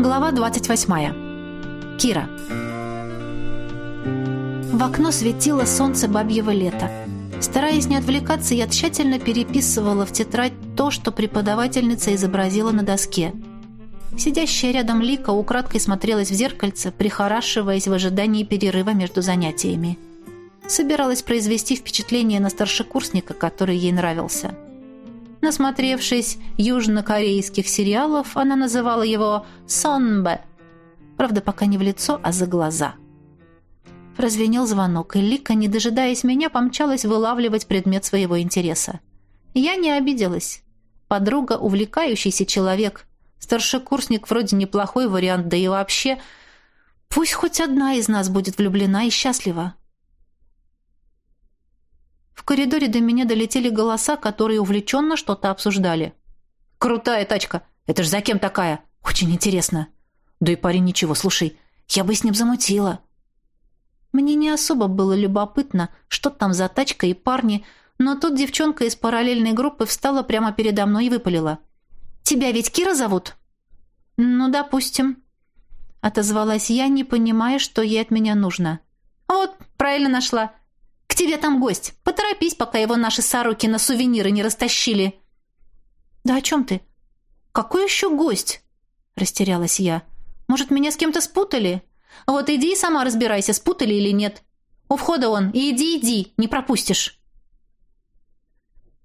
Глава 28. Кира. В окно светило солнце бабьего лета. Стараясь не отвлекаться, я тщательно переписывала в тетрадь то, что преподавательница изобразила на доске. Сидящая рядом Лика украдкой смотрелась в зеркальце, прихорашиваясь в ожидании перерыва между занятиями. Собиралась произвести впечатление на старшекурсника, который ей нравился. Насмотревшись южнокорейских сериалов, она называла его «сонбе». Правда, пока не в лицо, а за глаза. Прозвенел звонок, и Лика, не дожидаясь меня, помчалась вылавливать предмет своего интереса. Я не обиделась. Подруга — увлекающийся человек. Старшекурсник вроде неплохой вариант, да и вообще... Пусть хоть одна из нас будет влюблена и счастлива. В коридоре до меня долетели голоса, которые увлеченно что-то обсуждали. «Крутая тачка! Это ж за кем такая? Очень интересно!» «Да и парень ничего, слушай, я бы с ним замутила!» Мне не особо было любопытно, что там за тачка и парни, но тут девчонка из параллельной группы встала прямо передо мной и выпалила. «Тебя ведь Кира зовут?» «Ну, допустим», — отозвалась я, не понимая, что ей от меня нужно. «Вот, правильно нашла. К тебе там гость. Поторопись, пока его наши сороки на сувениры не растащили». «Да о чем ты? Какой еще гость?» — растерялась я. «Может, меня с кем-то спутали?» «Вот иди и сама разбирайся, спутали или нет. У входа он. И иди, иди, не пропустишь».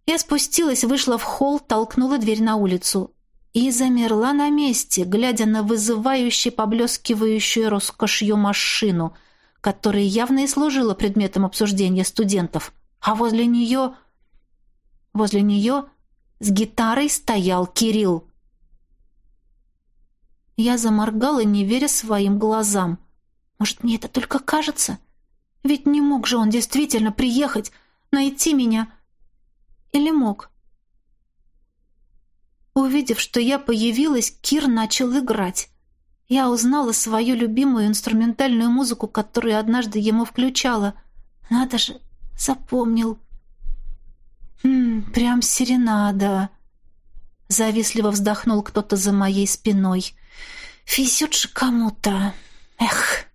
Я спустилась, вышла в холл, толкнула дверь на улицу и замерла на месте, глядя на вызывающе поблескивающую роскошью машину — которая явно и служила предметом обсуждения студентов. А возле нее... Возле нее с гитарой стоял Кирилл. Я заморгала, не веря своим глазам. Может, мне это только кажется? Ведь не мог же он действительно приехать, найти меня. Или мог? Увидев, что я появилась, Кир начал играть я узнала свою любимую инструментальную музыку, которую однажды ему включала. Надо же, запомнил. «Хм, прям серенада!» Завистливо вздохнул кто-то за моей спиной. «Везет же кому-то! Эх!»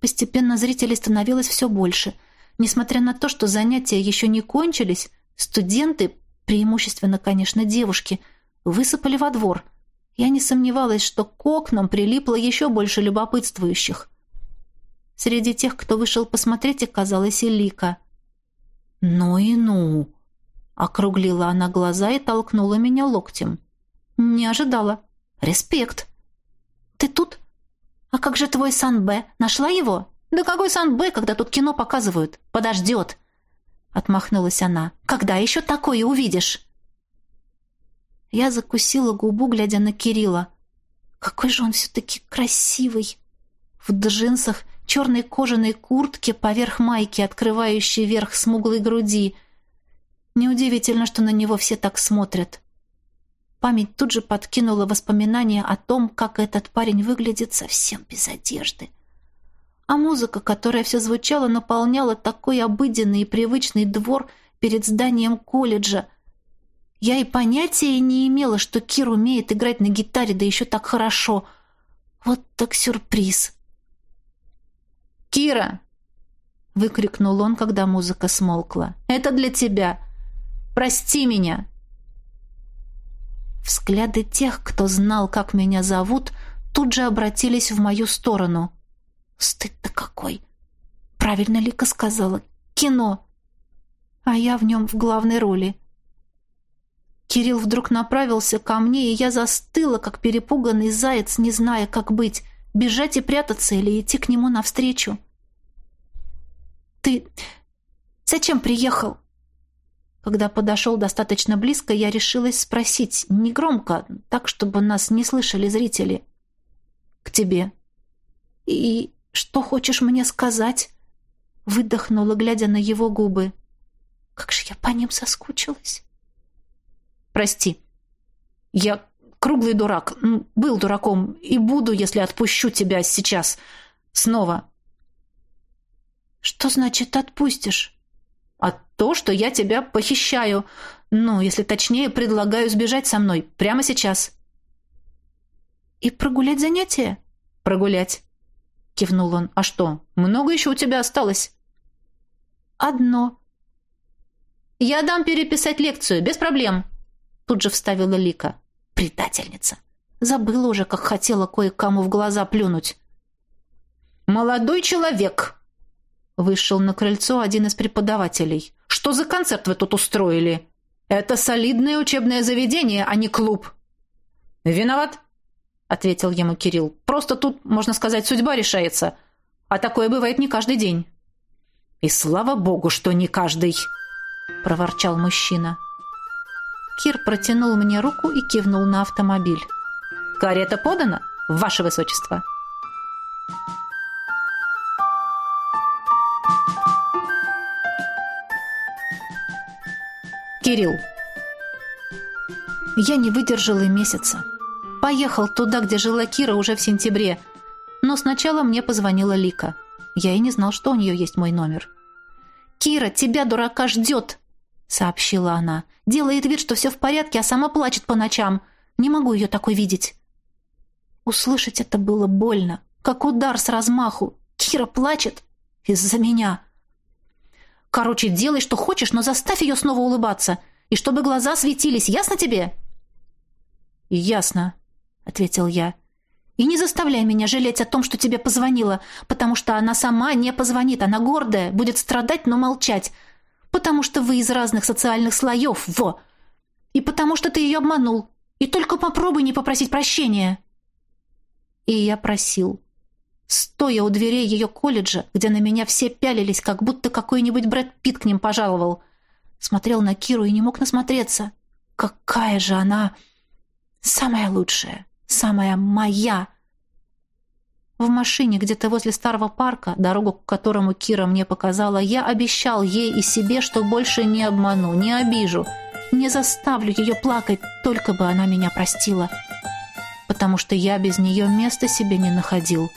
Постепенно зрителей становилось все больше. Несмотря на то, что занятия еще не кончились, студенты, преимущественно, конечно, девушки, высыпали во двор – я не сомневалась, что к окнам прилипло еще больше любопытствующих. Среди тех, кто вышел посмотреть, оказалась и Лика. «Ну и ну!» — округлила она глаза и толкнула меня локтем. «Не ожидала. Респект!» «Ты тут? А как же твой Сан-Б? Нашла его?» «Да какой Сан-Б, когда тут кино показывают? Подождет!» Отмахнулась она. «Когда еще такое увидишь?» Я закусила губу, глядя на Кирилла. Какой же он все-таки красивый! В джинсах, черной кожаной куртке поверх майки, открывающей верх смуглой груди. Неудивительно, что на него все так смотрят. Память тут же подкинула воспоминания о том, как этот парень выглядит совсем без одежды. А музыка, которая все звучала, наполняла такой обыденный и привычный двор перед зданием колледжа, я и понятия не имела, что Кир умеет играть на гитаре, да еще так хорошо. Вот так сюрприз. «Кира!» — выкрикнул он, когда музыка смолкла. «Это для тебя! Прости меня!» Взгляды тех, кто знал, как меня зовут, тут же обратились в мою сторону. «Стыд-то какой!» Правильно Лика сказала. «Кино!» А я в нем в главной роли. Кирилл вдруг направился ко мне, и я застыла, как перепуганный заяц, не зная, как быть, бежать и прятаться или идти к нему навстречу. «Ты зачем приехал?» Когда подошел достаточно близко, я решилась спросить, негромко, так, чтобы нас не слышали зрители. «К тебе». «И что хочешь мне сказать?» Выдохнула, глядя на его губы. «Как же я по ним соскучилась!» Прости. Я круглый дурак. Был дураком и буду, если отпущу тебя сейчас. Снова. Что значит отпустишь? А то, что я тебя похищаю. Ну, если точнее, предлагаю сбежать со мной прямо сейчас. «И прогулять занятия?» «Прогулять», — кивнул он. «А что, много еще у тебя осталось?» «Одно». «Я дам переписать лекцию, без проблем», — тут же вставила Лика. «Предательница». Забыла уже, как хотела кое-кому в глаза плюнуть. «Молодой человек!» Вышел на крыльцо один из преподавателей. «Что за концерт вы тут устроили? Это солидное учебное заведение, а не клуб». «Виноват», — ответил ему Кирилл. «Просто тут, можно сказать, судьба решается. А такое бывает не каждый день». «И слава богу, что не каждый», — проворчал мужчина. Кир протянул мне руку и кивнул на автомобиль. «Карета подана, ваше высочество?» Кирилл. Я не выдержал и месяца. Поехал туда, где жила Кира уже в сентябре. Но сначала мне позвонила Лика. Я и не знал, что у нее есть мой номер. «Кира, тебя, дурака, ждет!» — сообщила она. «Делает вид, что все в порядке, а сама плачет по ночам. Не могу ее такой видеть». Услышать это было больно, как удар с размаху. Кира плачет из-за меня. Короче, делай, что хочешь, но заставь ее снова улыбаться. И чтобы глаза светились, ясно тебе?» «Ясно», — ответил я. «И не заставляй меня жалеть о том, что тебе позвонила, потому что она сама не позвонит, она гордая, будет страдать, но молчать, потому что вы из разных социальных слоев, во! И потому что ты ее обманул, и только попробуй не попросить прощения». И я просил стоя у дверей ее колледжа, где на меня все пялились, как будто какой-нибудь Брэд Питт к ним пожаловал. Смотрел на Киру и не мог насмотреться. Какая же она самая лучшая, самая моя. В машине где-то возле старого парка, дорогу к которому Кира мне показала, я обещал ей и себе, что больше не обману, не обижу, не заставлю ее плакать, только бы она меня простила. Потому что я без нее места себе не находил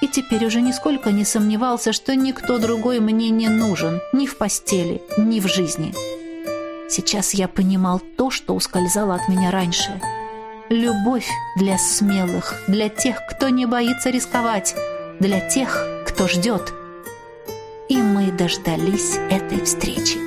и теперь уже нисколько не сомневался, что никто другой мне не нужен, ни в постели, ни в жизни. Сейчас я понимал то, что ускользало от меня раньше. Любовь для смелых, для тех, кто не боится рисковать, для тех, кто ждет. И мы дождались этой встречи.